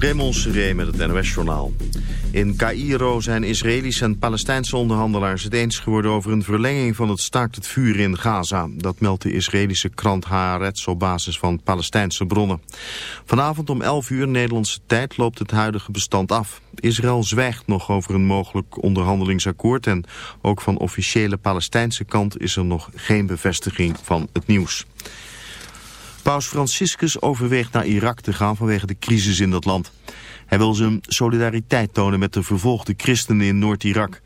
Raymond Seré met het NOS-journaal. In Cairo zijn Israëlische en Palestijnse onderhandelaars het eens geworden over een verlenging van het staakt het vuur in Gaza. Dat meldt de Israëlische krant Haaretz op basis van Palestijnse bronnen. Vanavond om 11 uur Nederlandse tijd loopt het huidige bestand af. Israël zwijgt nog over een mogelijk onderhandelingsakkoord en ook van officiële Palestijnse kant is er nog geen bevestiging van het nieuws. Paus Franciscus overweegt naar Irak te gaan vanwege de crisis in dat land. Hij wil zijn solidariteit tonen met de vervolgde christenen in Noord-Irak.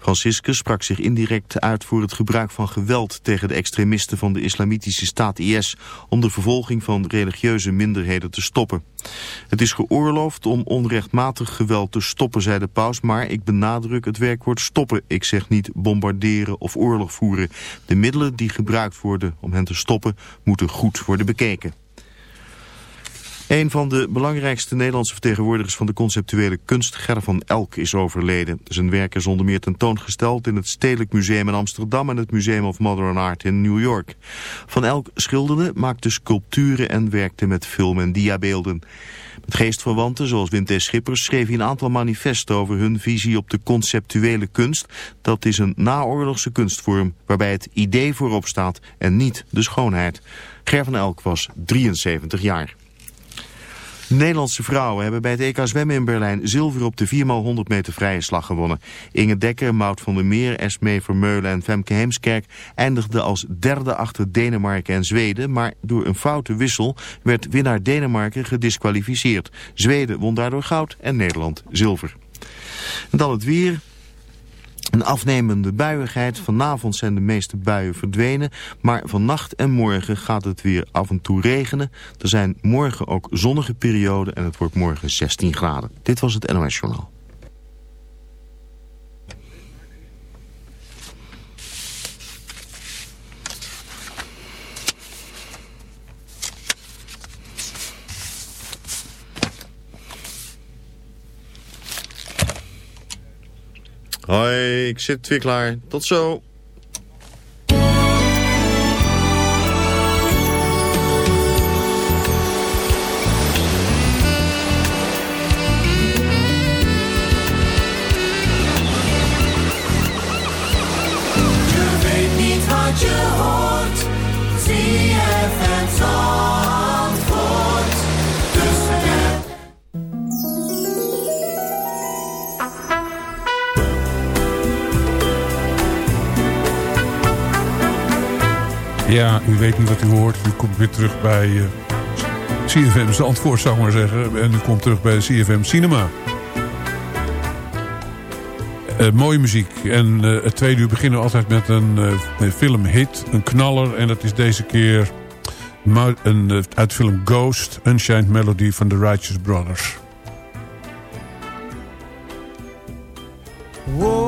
Franciscus sprak zich indirect uit voor het gebruik van geweld tegen de extremisten van de islamitische staat IS om de vervolging van religieuze minderheden te stoppen. Het is geoorloofd om onrechtmatig geweld te stoppen, zei de paus, maar ik benadruk het werkwoord stoppen. Ik zeg niet bombarderen of oorlog voeren. De middelen die gebruikt worden om hen te stoppen moeten goed worden bekeken. Een van de belangrijkste Nederlandse vertegenwoordigers van de conceptuele kunst, Ger van Elk, is overleden. Zijn werk is onder meer tentoongesteld in het Stedelijk Museum in Amsterdam en het Museum of Modern Art in New York. Van Elk schilderde, maakte sculpturen en werkte met film- en diabeelden. Met geestverwanten zoals Wim T. Schippers schreef hij een aantal manifesten over hun visie op de conceptuele kunst. Dat is een naoorlogse kunstvorm waarbij het idee voorop staat en niet de schoonheid. Ger van Elk was 73 jaar. Nederlandse vrouwen hebben bij het EK zwemmen in Berlijn zilver op de 4x100 meter vrije slag gewonnen. Inge Dekker, Maud van der Meer, Esmee Vermeulen en Femke Heemskerk eindigden als derde achter Denemarken en Zweden. Maar door een foute wissel werd winnaar Denemarken gedisqualificeerd. Zweden won daardoor goud en Nederland zilver. En dan het weer. Een afnemende buiigheid. Vanavond zijn de meeste buien verdwenen. Maar vannacht en morgen gaat het weer af en toe regenen. Er zijn morgen ook zonnige perioden en het wordt morgen 16 graden. Dit was het NOS Journaal. Hoi, ik zit weer klaar. Tot zo. Ja, u weet niet wat u hoort. U komt weer terug bij uh, CFM Zandvoort, zou ik maar zeggen. En u komt terug bij CFM Cinema. Uh, mooie muziek. En uh, het tweede uur beginnen we altijd met een filmhit, een knaller. En dat is deze keer een, uit film Ghost, Unchained Melody van The Righteous Brothers. open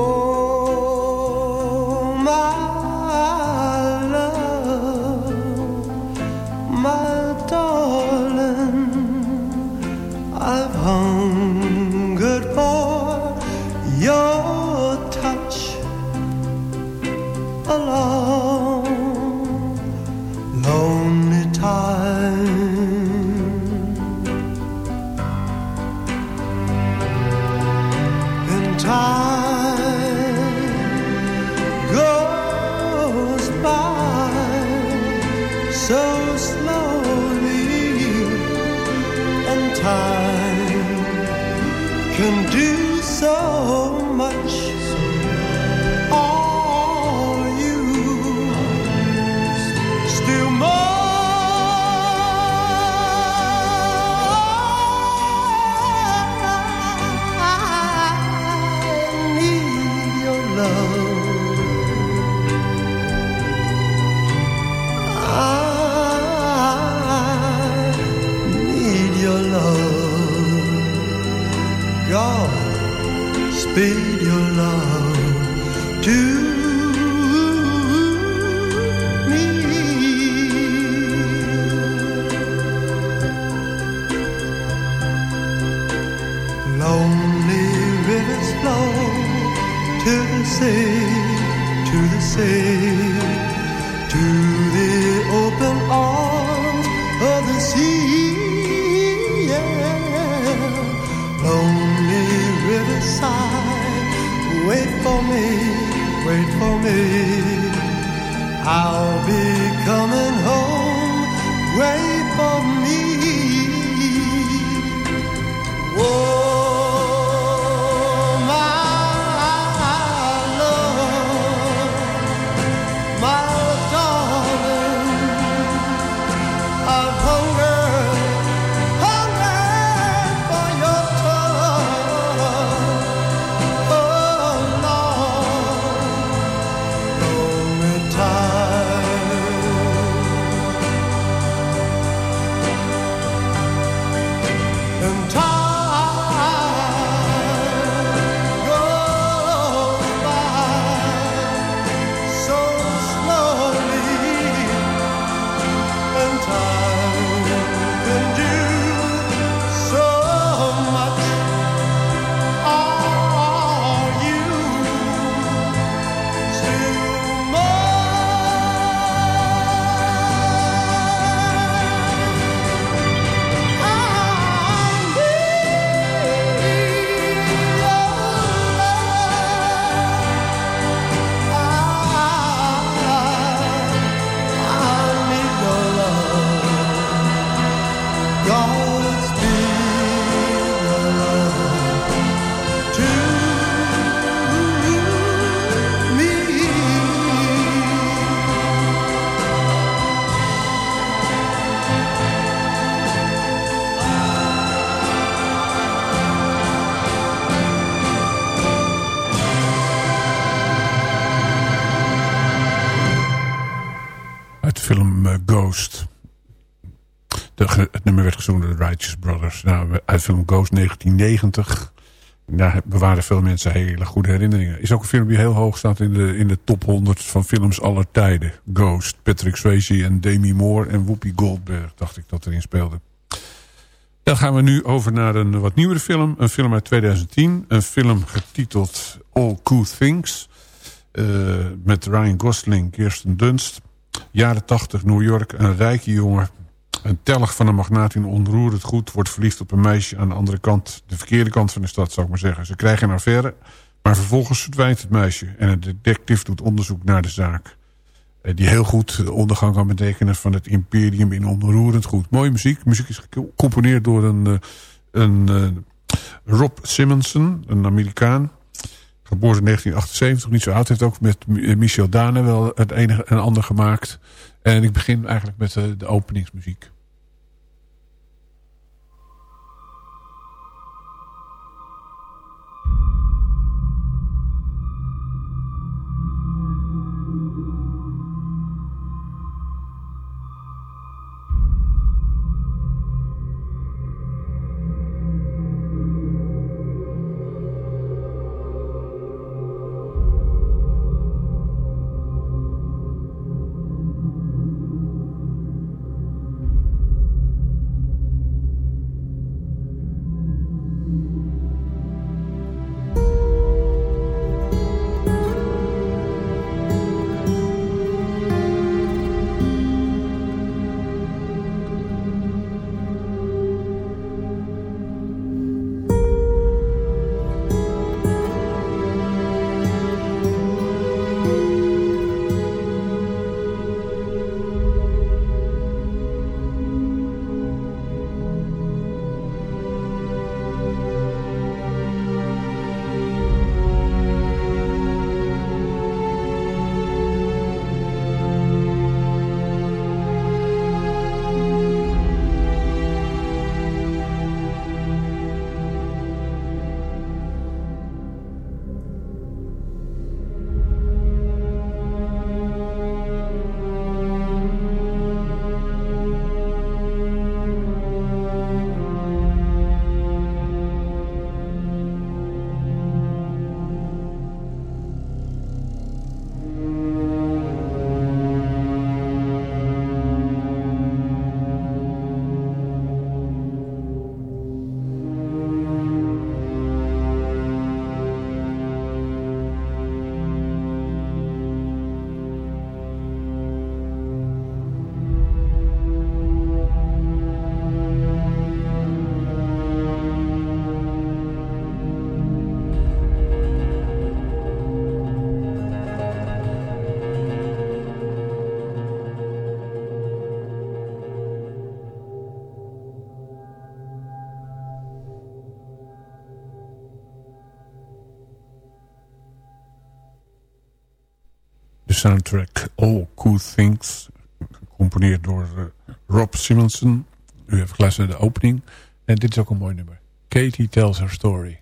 Ghost 1990. Daar bewaren veel mensen hele goede herinneringen. Is ook een film die heel hoog staat in de, in de top 100 van films aller tijden. Ghost, Patrick Swayze en Demi Moore en Whoopi Goldberg, dacht ik dat erin speelde. Dan gaan we nu over naar een wat nieuwere film. Een film uit 2010. Een film getiteld All Cool Things. Uh, met Ryan Gosling, Kirsten Dunst. Jaren 80 New York. Een rijke jongen een telg van een magnaat in onroerend goed... wordt verliefd op een meisje aan de andere kant... de verkeerde kant van de stad, zou ik maar zeggen. Ze krijgen een affaire, maar vervolgens verdwijnt het meisje... en een detective doet onderzoek naar de zaak. Eh, die heel goed de ondergang kan betekenen van het imperium in onroerend goed. Mooie muziek. Muziek is gecomponeerd door een, eh, een, eh, Rob Simonson, een Amerikaan. Geboren in 1978, niet zo oud. Heeft ook met Michel Dane wel het enige en ander gemaakt. En ik begin eigenlijk met de, de openingsmuziek. Soundtrack All Cool Things. Gecomponeerd door uh, Rob Simonson. U heeft geluisterd naar de opening. En dit is ook een mooi nummer. Katie Tells Her Story.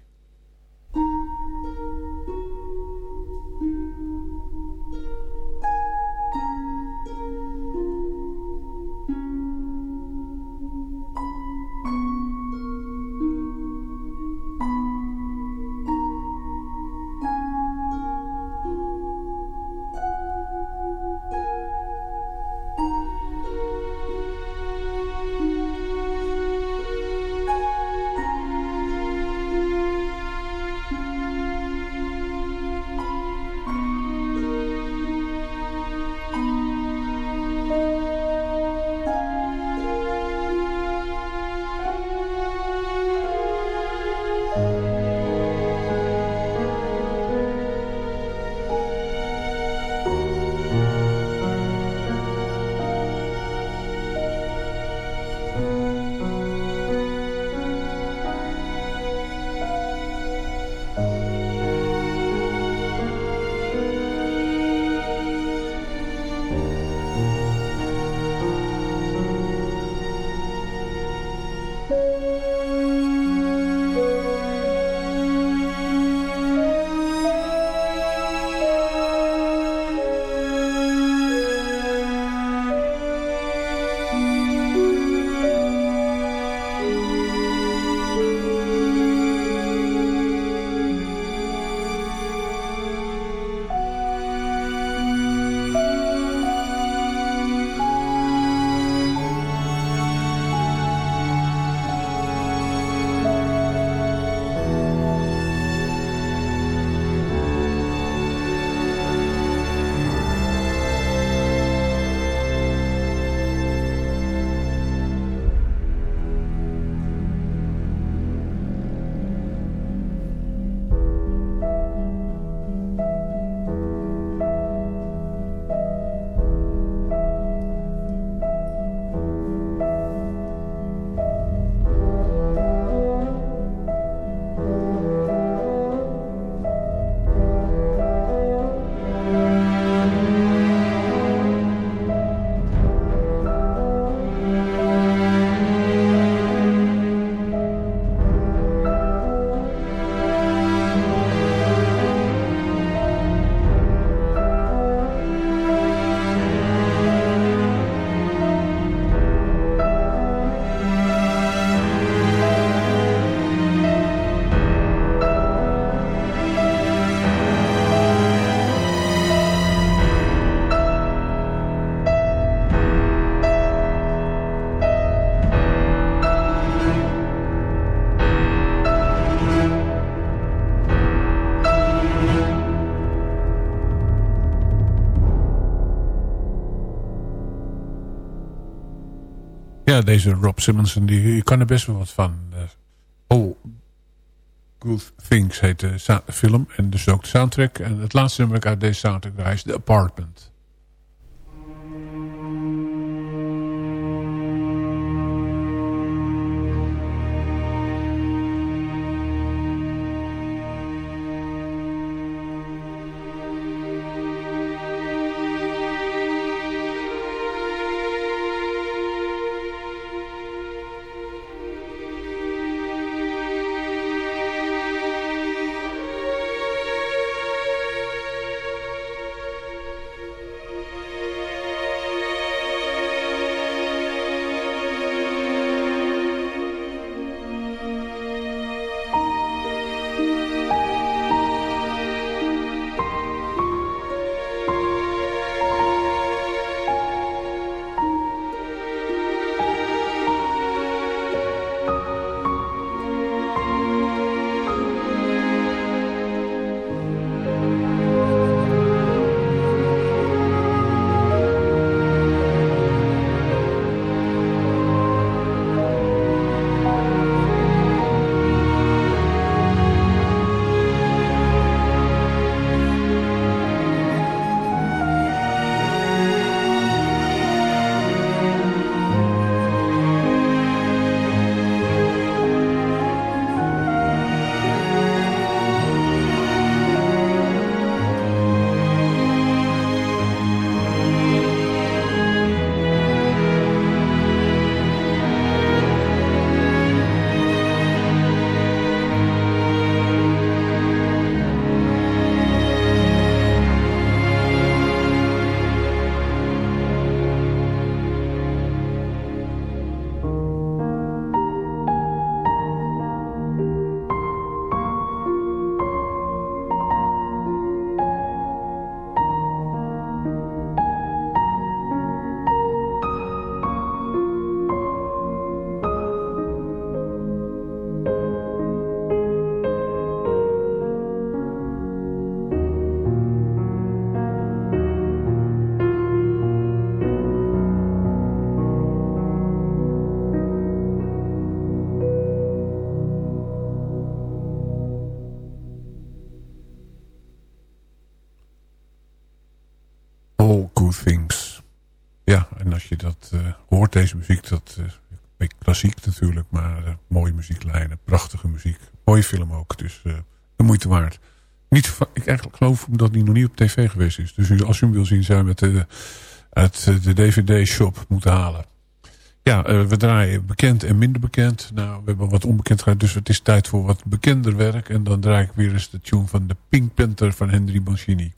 Deze Rob Simonson, die, je kan er best wel wat van. All Good Things heet de film en dus ook de soundtrack. En het laatste nummer uit deze soundtrack is The Apartment. Muziek, dat beetje klassiek natuurlijk, maar uh, mooie muzieklijnen, prachtige muziek. Mooie film ook, dus uh, de moeite waard. Niet, ik eigenlijk geloof dat hij nog niet op tv geweest is. Dus als u hem wil zien, we met de, uit de DVD-shop moeten halen. Ja, we draaien bekend en minder bekend. Nou, we hebben wat onbekend gehad, dus het is tijd voor wat bekender werk. En dan draai ik weer eens de tune van de Pink Panther van Henry Mancini.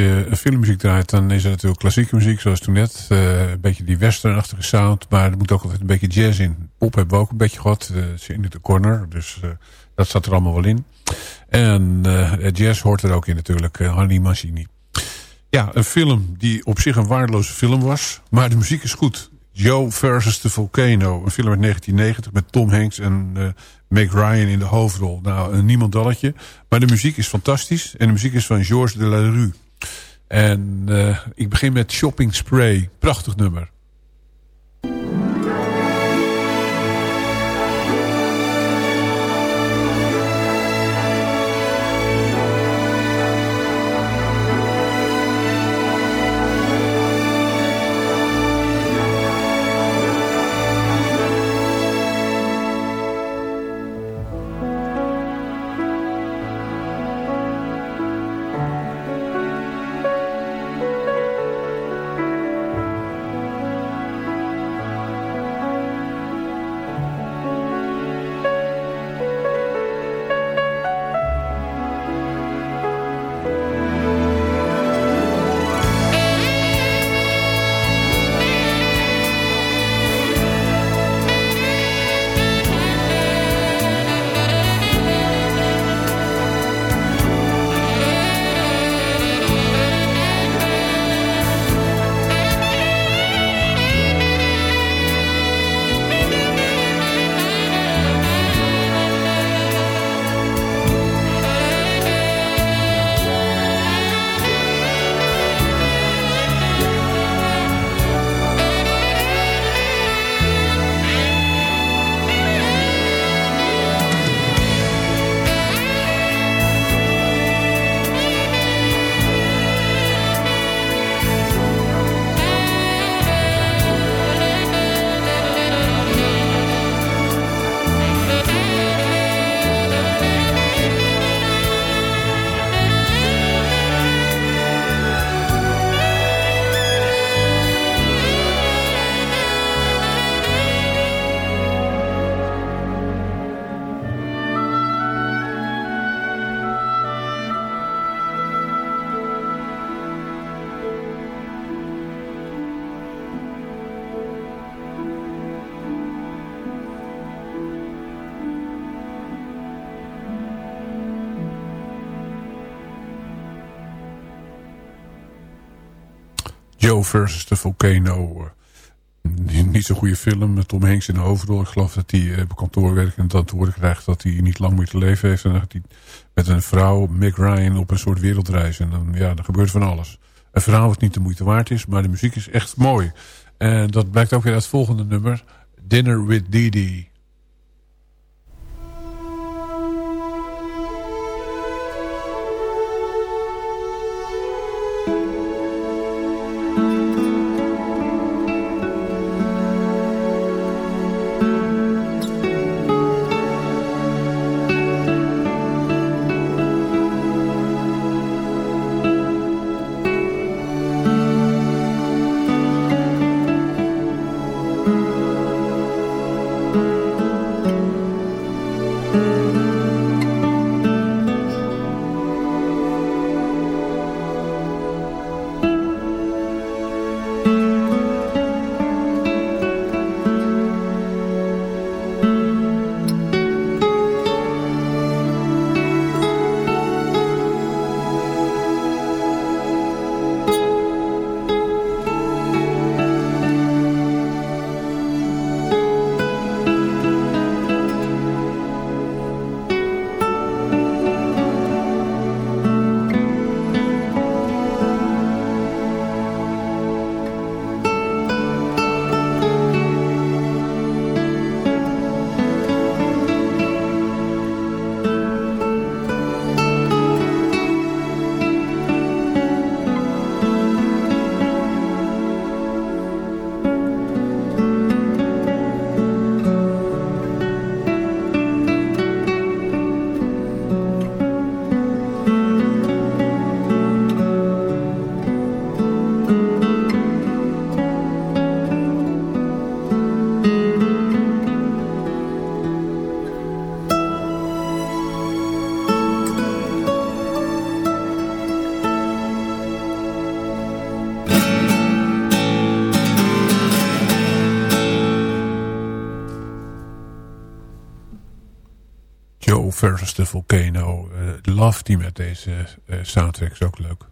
Je filmmuziek draait, dan is het natuurlijk klassieke muziek, zoals toen net. Uh, een beetje die westernachtige sound, maar er moet ook altijd een beetje jazz in. Pop hebben we ook een beetje gehad, uh, in de corner, dus uh, dat zat er allemaal wel in. En jazz hoort er ook in natuurlijk, Henry Mancini. Ja, een film die op zich een waardeloze film was, maar de muziek is goed. Joe versus the Volcano, een film uit 1990 met Tom Hanks en Meg Ryan in de hoofdrol. Nou, een niemandalletje. Maar de muziek is fantastisch. En de muziek is van Georges de la Rue. En uh, ik begin met Shopping Spray. Prachtig nummer. Versus de Volcano. Eh, niet zo'n goede film met Tom Hanks in de hoofdrol. Ik geloof dat hij uh, op kantoor werkt en dan te horen krijgt dat hij niet lang meer te leven heeft. En dat hij met een vrouw, Mick Ryan, op een soort wereldreis. En dan, ja, dan gebeurt van alles. Een verhaal wat niet de moeite waard is, maar de muziek is echt mooi. En dat blijkt ook weer uit het volgende nummer. Dinner with Didi. Versus the Volcano. Uh, Love die met deze uh, soundtrack is ook leuk.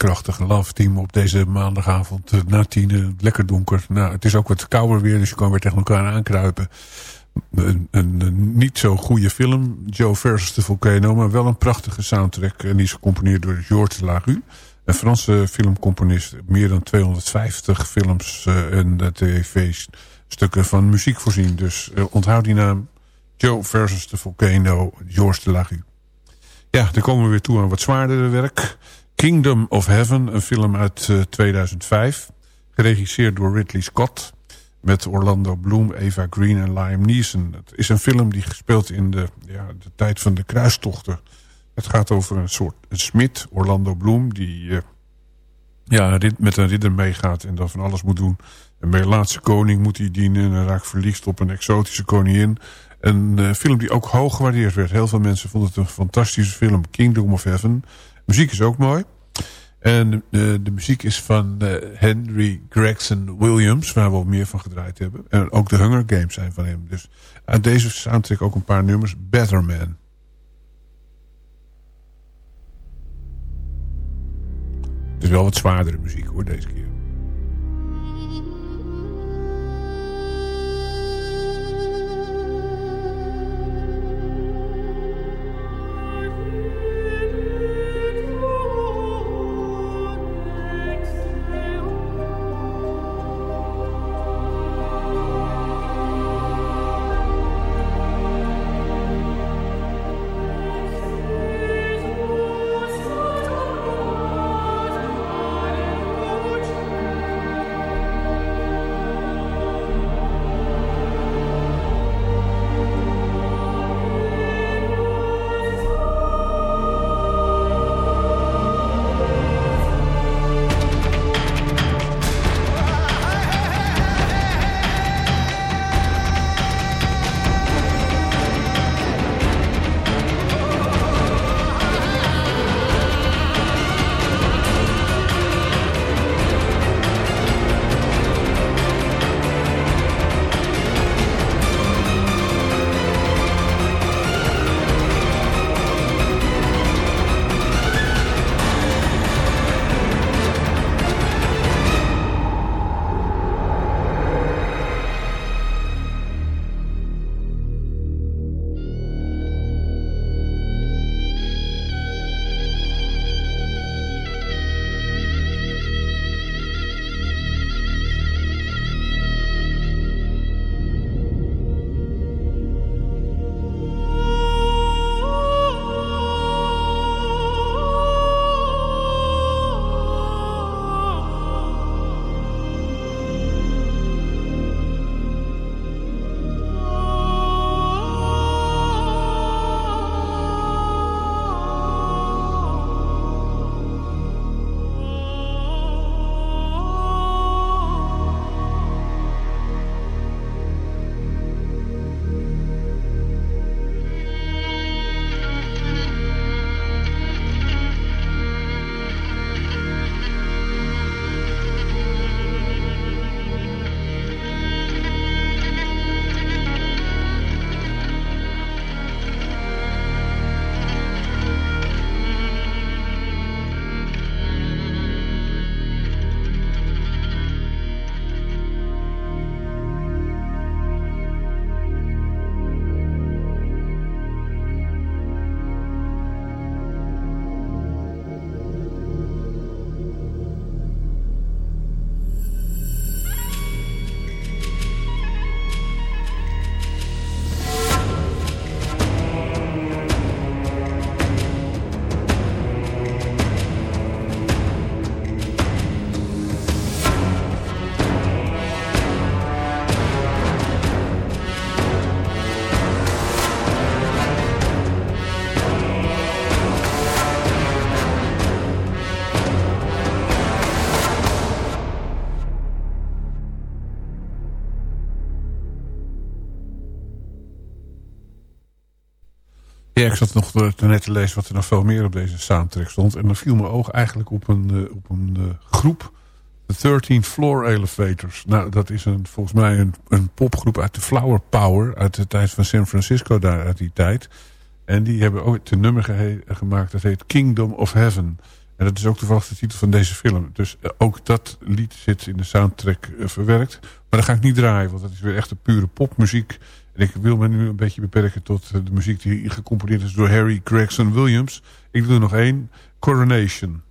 Krachtig love team op deze maandagavond eh, na tien. Lekker donker. Nou, het is ook wat kouder weer, dus je kan weer tegen elkaar aankruipen. Een, een, niet zo goede film, Joe versus de Volcano, maar wel een prachtige soundtrack. En die is gecomponeerd door Georges Laru, een Franse filmcomponist. Meer dan 250 films uh, en tv-stukken van muziek voorzien. Dus uh, onthoud die naam, Joe versus de Volcano, Georges de. Ja, dan komen we weer toe aan wat zwaardere werk. Kingdom of Heaven, een film uit uh, 2005. Geregisseerd door Ridley Scott. Met Orlando Bloom, Eva Green en Liam Neeson. Het is een film die gespeeld in de, ja, de tijd van de kruistochten. Het gaat over een soort een smid, Orlando Bloom... die uh, ja, met een ridder meegaat en dan van alles moet doen. Een Melaatse koning moet hij dienen... en raakt verliefd op een exotische koningin... Een uh, film die ook hoog gewaardeerd werd. Heel veel mensen vonden het een fantastische film. Kingdom of Heaven muziek is ook mooi. En uh, de muziek is van uh, Henry Gregson Williams, waar we al meer van gedraaid hebben. En ook de Hunger Games zijn van hem. Dus uit deze soundtrack ook een paar nummers. Better Man. Het is wel wat zwaardere muziek hoor, deze keer. Ik zat nog net te lezen wat er nog veel meer op deze soundtrack stond. En dan viel mijn oog eigenlijk op een, uh, op een uh, groep. De 13 Floor Elevators. Nou, dat is een, volgens mij een, een popgroep uit de Flower Power. Uit de tijd van San Francisco daar uit die tijd. En die hebben ook een nummer gemaakt. Dat heet Kingdom of Heaven. En dat is ook toevallig de titel van deze film. Dus uh, ook dat lied zit in de soundtrack verwerkt. Maar dat ga ik niet draaien. Want dat is weer echt een pure popmuziek. Ik wil me nu een beetje beperken tot de muziek die gecomponeerd is door Harry Gregson Williams. Ik doe er nog één. Coronation.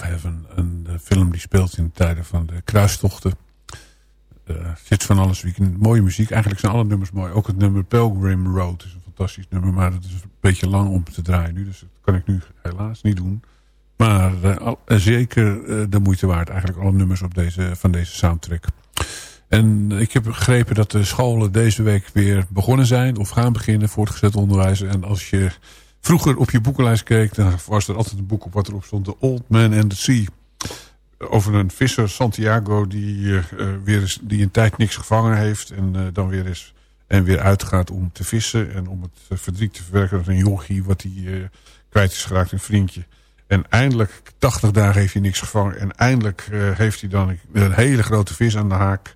Of Heaven. Een uh, film die speelt in de tijden van de kruistochten. Uh, zit van alles. Mooie muziek. Eigenlijk zijn alle nummers mooi. Ook het nummer Pilgrim Road is een fantastisch nummer. Maar dat is een beetje lang om te draaien nu. Dus dat kan ik nu helaas niet doen. Maar uh, zeker de moeite waard. Eigenlijk alle nummers op deze, van deze soundtrack. En ik heb begrepen dat de scholen deze week weer begonnen zijn. Of gaan beginnen. Voortgezet onderwijs. En als je vroeger op je boekenlijst keek... dan was er altijd een boek op wat erop stond. The Old Man and the Sea. Over een visser, Santiago, die, uh, weer is, die een tijd niks gevangen heeft... en uh, dan weer is en weer uitgaat om te vissen... en om het verdriet te verwerken dat een jochie... wat hij kwijt is geraakt, een vriendje... En eindelijk, 80 dagen heeft hij niks gevangen. En eindelijk heeft hij dan een hele grote vis aan de haak.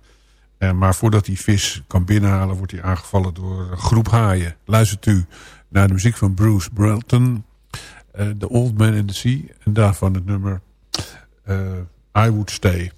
Uh, maar voordat hij vis kan binnenhalen, wordt hij aangevallen door een groep haaien. Luistert u naar de muziek van Bruce Brelton. Uh, The Old Man in the Sea. En daarvan het nummer uh, I Would Stay.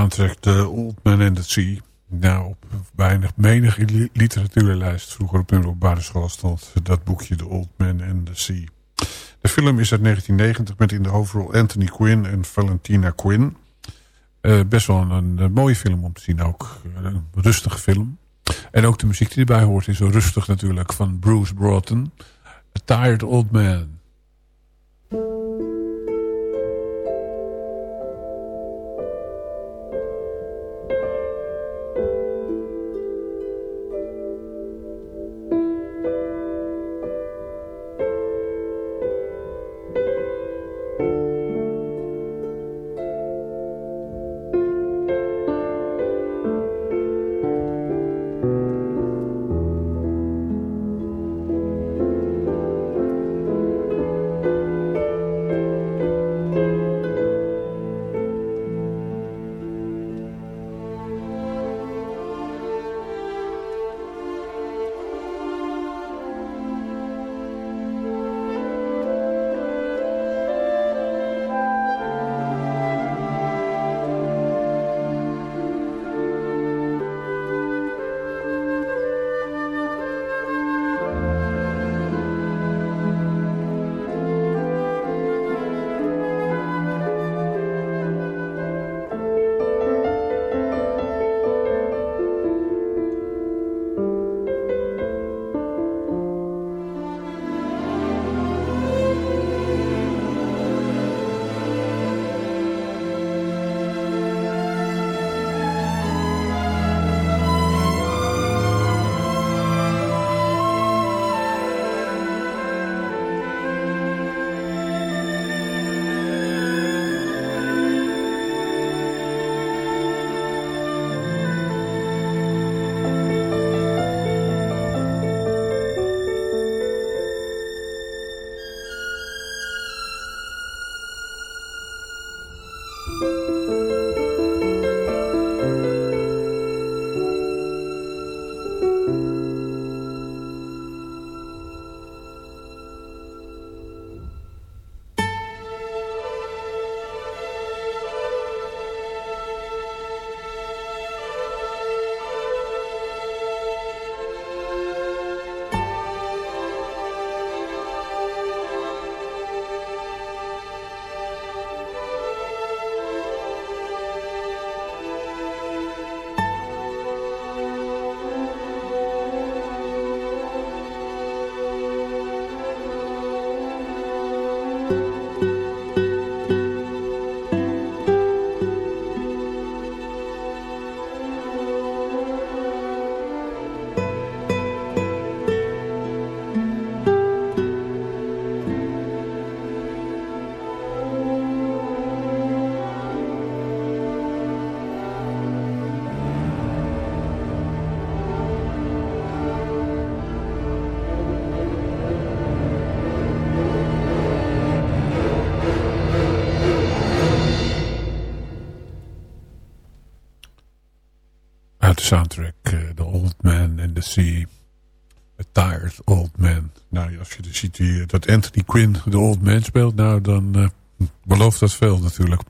Soundtrack The Old Man and the Sea. Nou, op weinig menige literatuurlijst vroeger op middelbare school stond dat boekje The Old Man and the Sea. De film is uit 1990 met in de hoofdrol Anthony Quinn en Valentina Quinn. Uh, best wel een, een, mooie film om te zien ook. Een rustige film. En ook de muziek die erbij hoort is zo rustig natuurlijk van Bruce Broughton. A Tired Old Man. Soundtrack. Uh, the Old Man and the Sea. A Tired Old Man. Nou, als je ziet die, dat Anthony Quinn de Old Man speelt... nou, dan uh, belooft dat veel natuurlijk.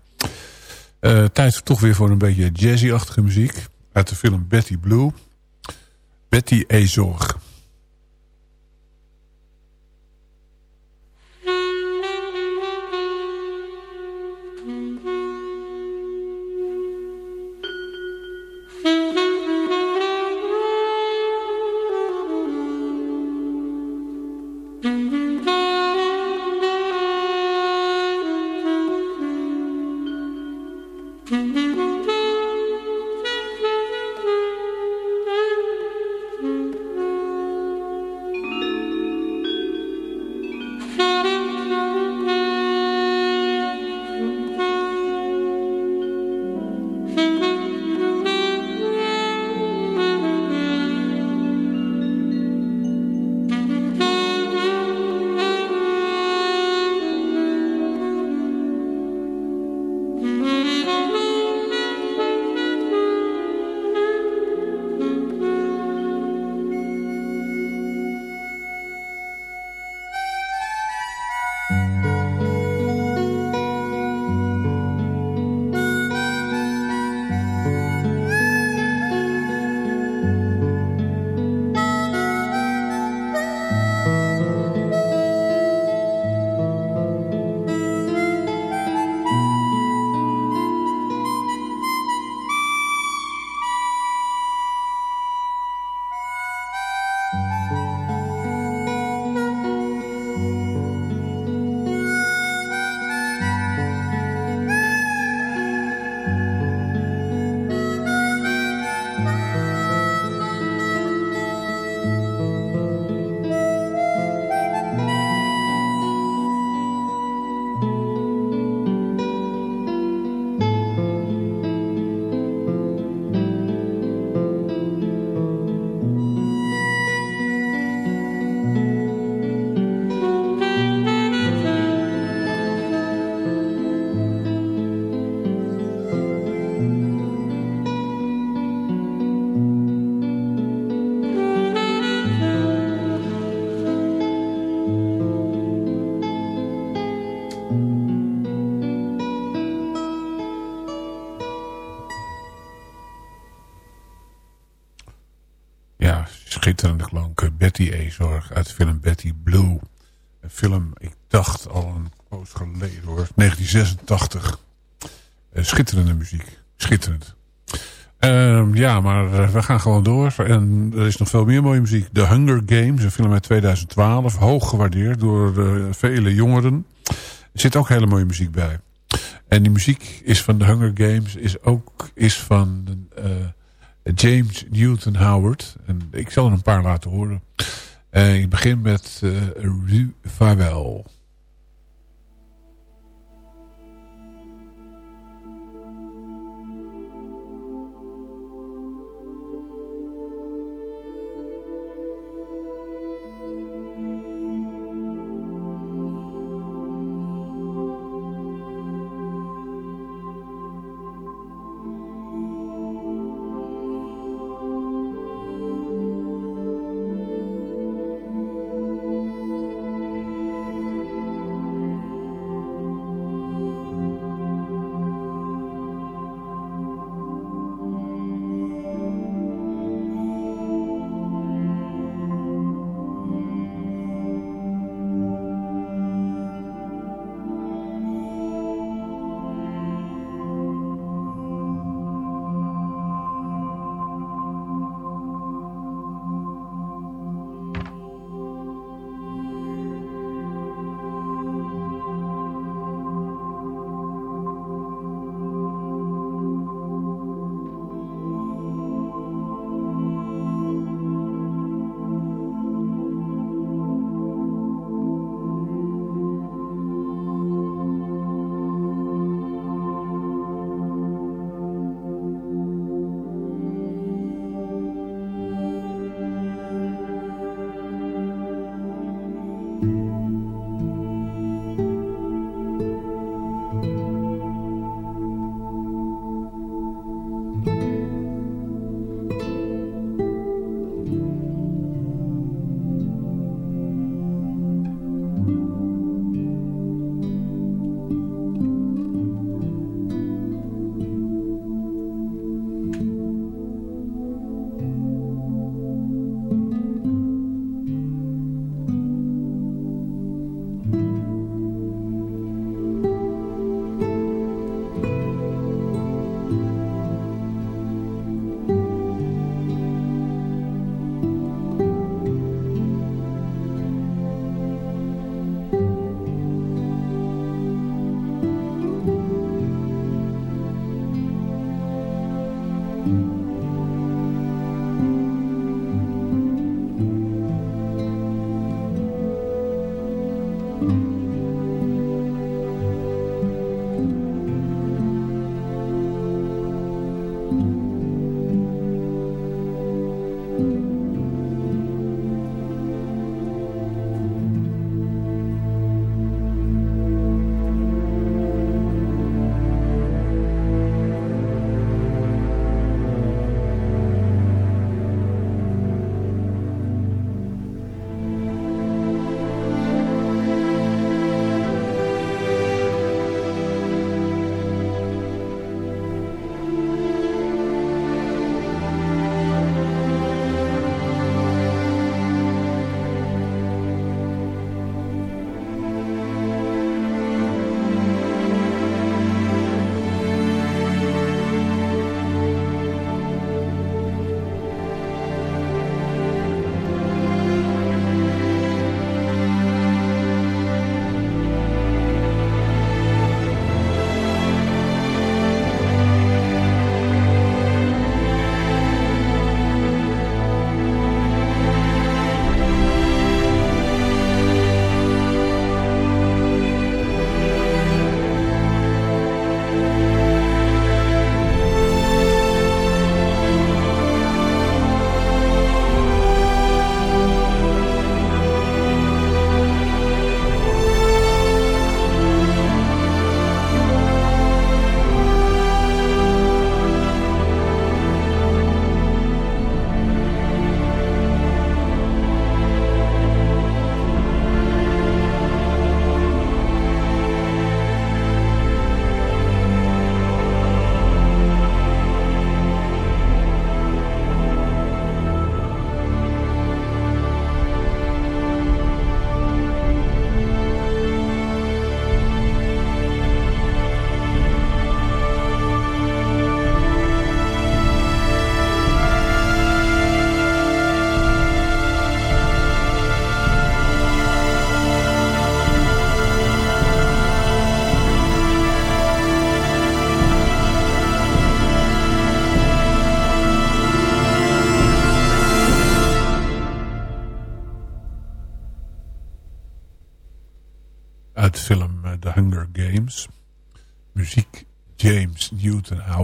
Tijd toch weer voor een beetje jazzy-achtige muziek. Uit de film Betty Blue. Betty Ezorg. Betty Azorg uit de film Betty Blue. Een film, ik dacht al een poos geleden hoor. 1986. Uh, schitterende muziek. Schitterend. Uh, ja, maar uh, we gaan gewoon door. En er is nog veel meer mooie muziek. The Hunger Games, een film uit 2012. Hoog gewaardeerd door uh, vele jongeren. Er zit ook hele mooie muziek bij. En die muziek is van The Hunger Games. Is ook is van James Newton Howard. En ik zal er een paar laten horen. ik begin met Rue Favel.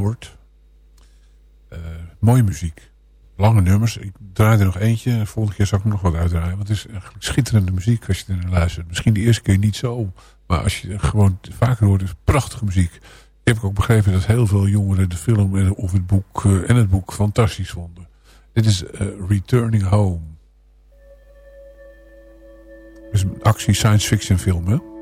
Howard. mooie muziek. Lange nummers. Ik draai er nog eentje. De volgende keer zal ik nog wat uitdraaien. Want het is schitterende muziek als je er naar luistert. Misschien de eerste keer niet zo. Maar als je gewoon vaker hoort, is het prachtige muziek. Ik heb ook begrepen dat heel veel jongeren de film of het boek, en het boek fantastisch vonden. Dit is Returning Home is een actie science fiction film, hè?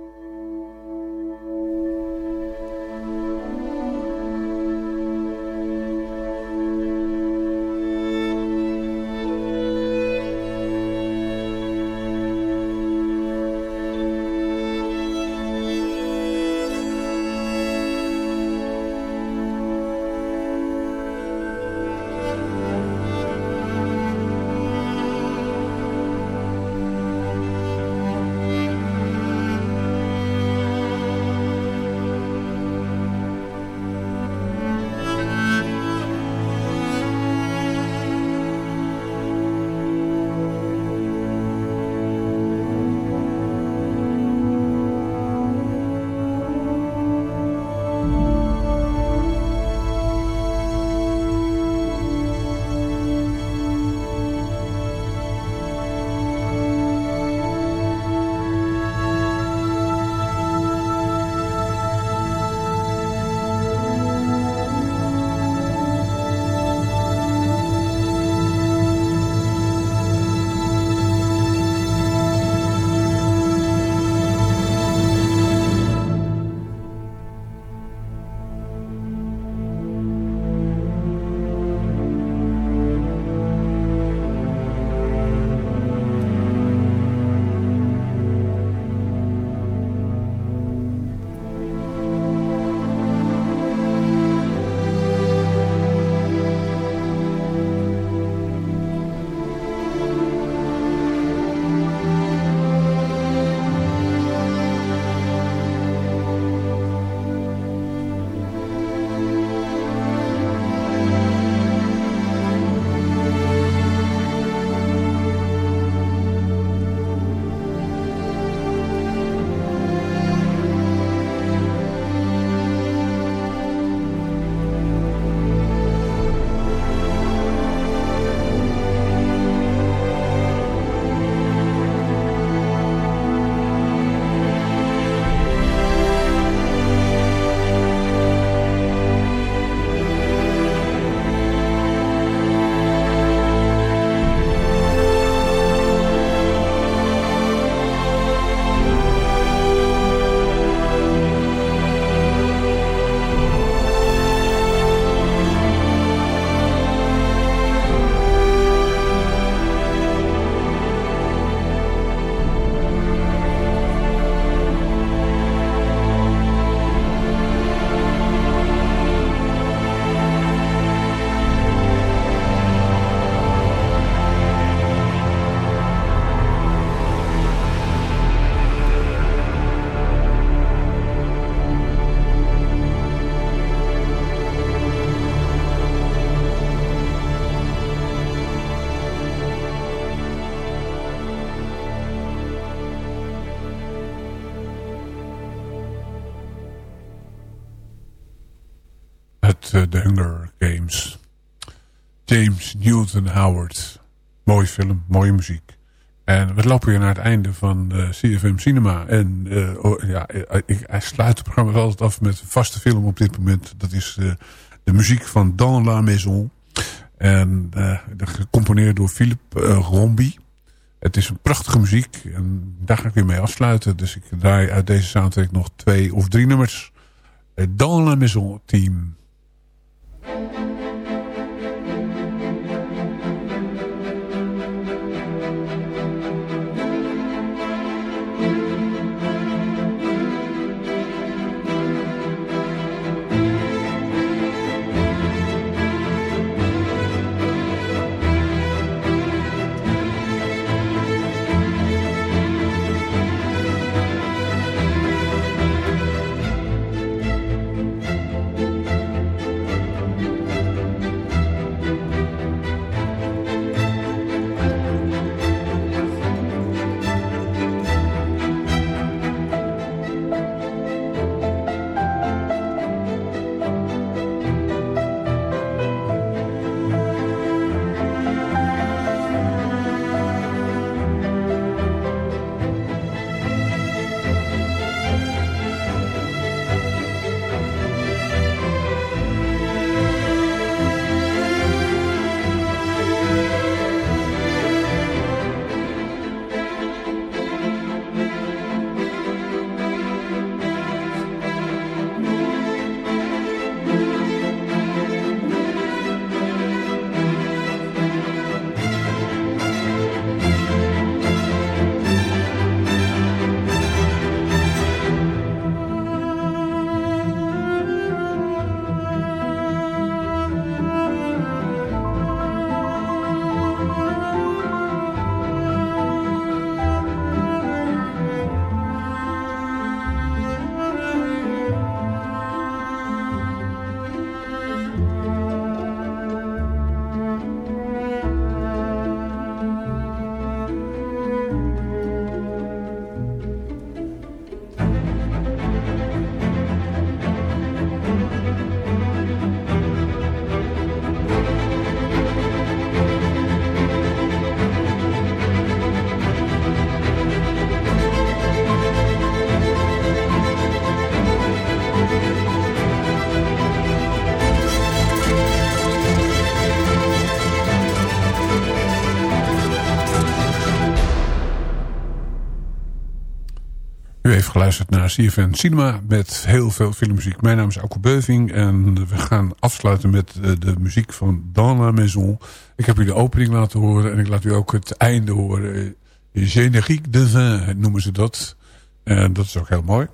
The Hunger Games. James Newton Howard. Mooie film, mooie muziek. En we lopen weer naar het einde van eh, CFM Cinema. En uh, oh, ja, eh, ik, sluit het programma altijd af met een vaste film op dit moment. Dat is de muziek van Dans la Maison. En gecomponeerd door Philippe Rombi. Het is een prachtige muziek. En daar ga ik weer mee afsluiten. Dus ik draai uit deze soundtrack nog twee of drie nummers. Dans la Maison Team. Geluisterd naar CFN Cinema met heel veel filmmuziek. Mijn naam is Alko Beuving en we gaan afsluiten met de, de, muziek van Dans la Maison. Ik heb u de opening laten horen en ik laat u ook het einde horen. Générique de vin noemen ze dat. En dat is ook heel mooi.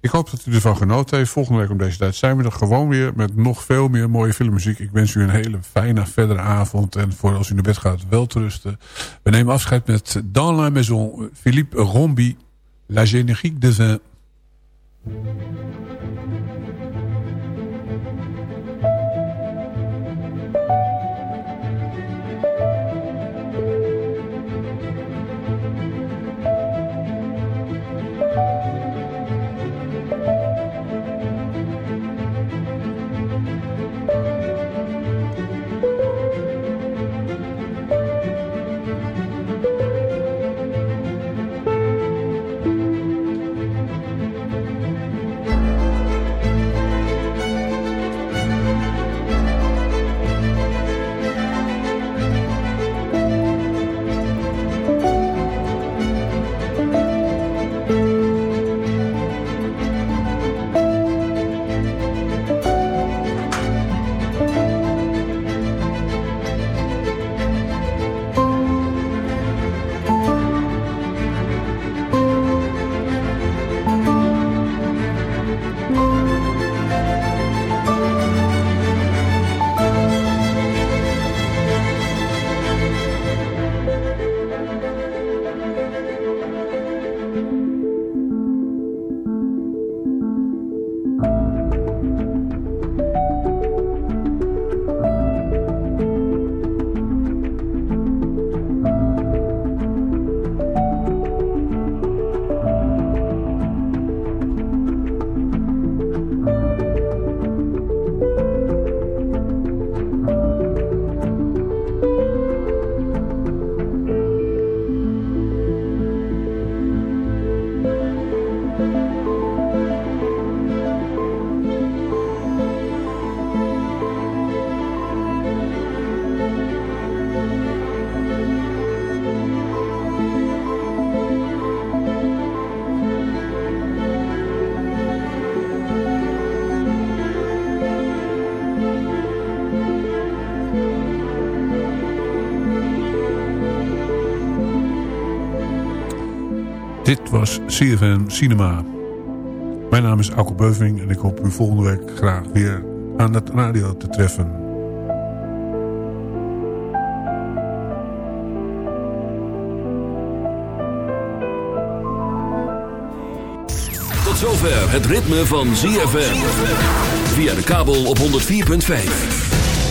Ik hoop dat u ervan genoten heeft. Volgende week om deze tijd zijn we er gewoon weer met nog veel meer mooie filmmuziek. Ik wens u een hele fijne verdere avond. En voor als u naar bed gaat, wel te rusten. We nemen afscheid met Dans la Maison, Philippe Rombi, La Générique de Vin. Was Cinema. Mijn naam is Alko Beuving en ik hoop u volgende week graag weer aan het radio te treffen. Tot zover het ritme van ZFM. Via de kabel op 104.5.